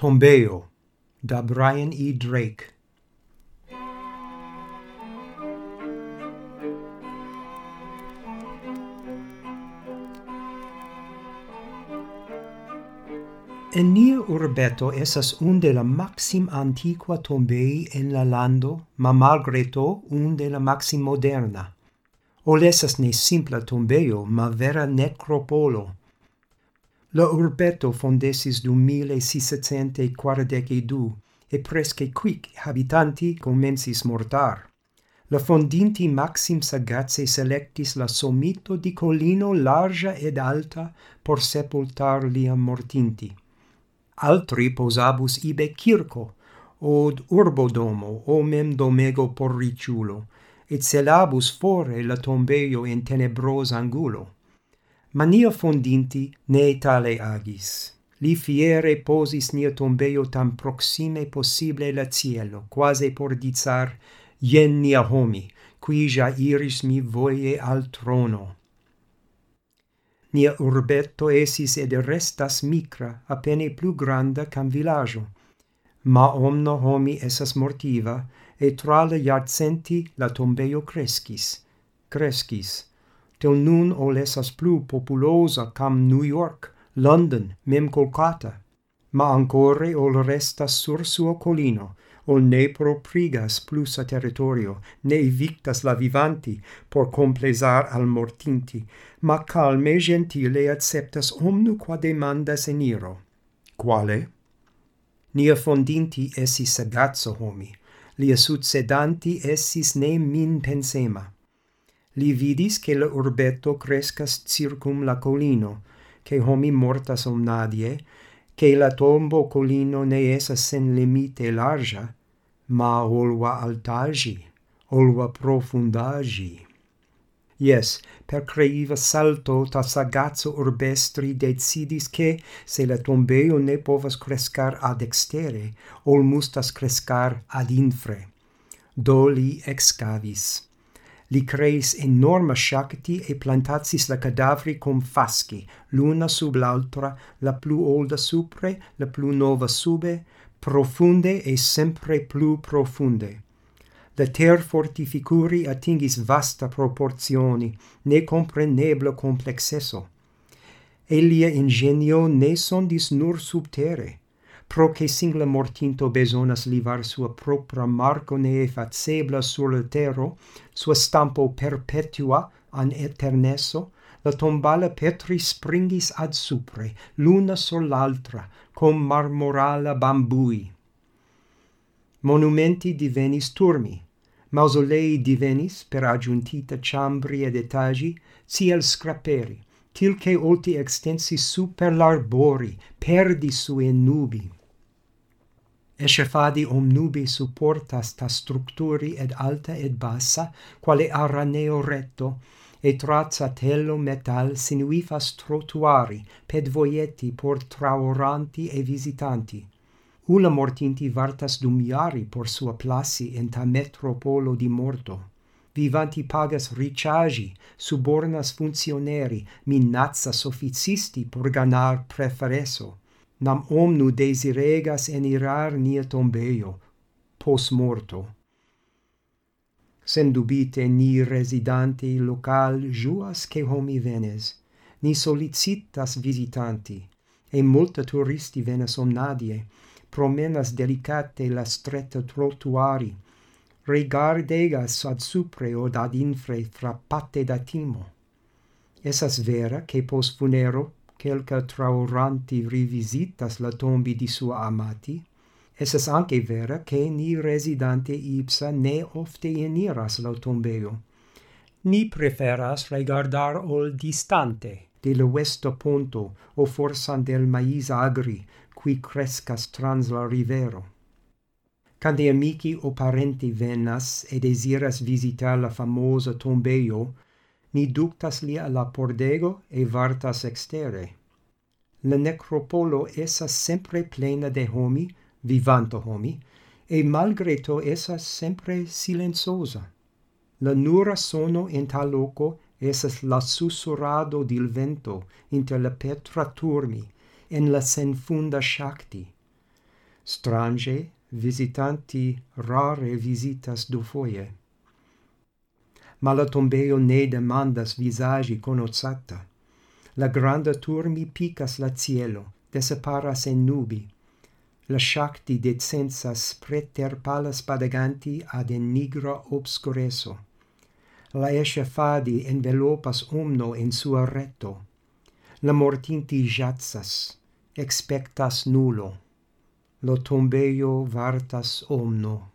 Tombeo da Brian E. Drake En nia urbeto esas un de la maxim antiqua tombei en la lando, ma malgreto un de la maxim moderna. Ol esas ne simpla tombeo, ma vera necropolo, La urbeto fondesis du mille sisecente quardece du, e presque quic habitanti comensis mortar. La fondinti maxim sagace selectis la somito di collino larga ed alta por sepultar lia mortinti. Altri posabus ibe circo, od urbodomo, o mem domego por riciulo, et celabus fore la tombeio in tenebros angulo Mania fondinti ne tale agis. Li fiere posis nia tombeio tam proxime possible la cielo, quasi por dizar, ien nia homi, qui ja iris mi voie al trono. Nia urbetto esis ed restas micra, appene plu granda cam villaggio. Ma omno homi esas mortiva, e tra le iarcenti la tombeio crescis, crescis, tel nun ol esas plu populosa cam New York, London, mem Colcata. ma ancore ol restas sur suo colino, ol ne proprigas plus a territorio, ne evictas la vivanti por complesar al mortinti, ma calme gentile acceptas omnu qua demandas eniro. Quale? Nia fondinti essi sagazzo homi, lia succedanti essis ne min pensema li vidis che la urbeto crescas circum la colino, che homi mortas omnadie, che la tombo colino ne esas sen limite larga, ma olva altagi, olva profundagi. Yes, per creiva salto ta sagazzo urbestri decidis che, se la tombeo ne povas crescar ad extere, ol mustas crescar ad infre. Do li excavis li creis enorma shakti e plantatsis la cadavri cum fasci, l'una sub l'altra, la plu olda supre, la plu nova sube, profunde e sempre plu profunde. La ter fortificuri atingis vasta proporzioni, ne comprenebla complexesso. Elia ingenio ne sondis nur subtere, pro che singla mortinto besonas livar sua propria marco ne facebla sur le terro, sua stampo perpetua an eternesso, la tombala petri springis ad supre, l'una sur l'altra, com marmorala bambui. Monumenti divenis turmi, mausolei divenis, per aggiuntita chambri ed etagi, ciel scraperi, tilce olti extensi super l'arbori, perdi sue nubi. Eshefadi omnubi supportas ta structuri ed alta ed bassa, quale araneo retto, e trazza tello metal sinuifas trotuari, pedvoieti por traoranti e visitanti. Ulla mortinti vartas dum iari por sua plassi in ta metropolo di morto. Vivanti pagas ricciagi, subornas funzioneri, minazas officisti por ganar prefereso nam omnu desiregas enirar nia tombeio, pos morto. Sen dubite ni residanti local juas che homi venes, ni solicitas visitanti, e multa turisti venes omnadie, promenas delicate la stretta trotuari, regardegas ad supre od ad infre frappate da timo. Esas vera che pos funero quelca trauranti rivisitas la tombi di sua amati, Esas anche vera che ni residante ipsa ne ofte eniras la tombeo. Ni preferas regardar ol distante de la westa ponto o forsan del mais agri qui crescas trans la rivero. Cande amici o parenti venas e desiras visitar la famosa tombeo, ni ductas a la pordego e vartas extere. La necropolo esas sempre plena de homi, vivanto homi, e malgreto esas sempre silenzosa. La nura sono in tal loco esas la susurrado dil vento inter la petra turmi, en la senfunda shakti. Strange visitanti rare visitas du foie ma la tombeo ne demandas visagi conozata. La granda turmi picas la cielo, deseparas en nubi. La shakti decensas preter palas padeganti ad en nigra obscureso. La esce fadi envelopas omno in sua retto. La mortinti jatsas, expectas nulo. Lo tombeio vartas omno.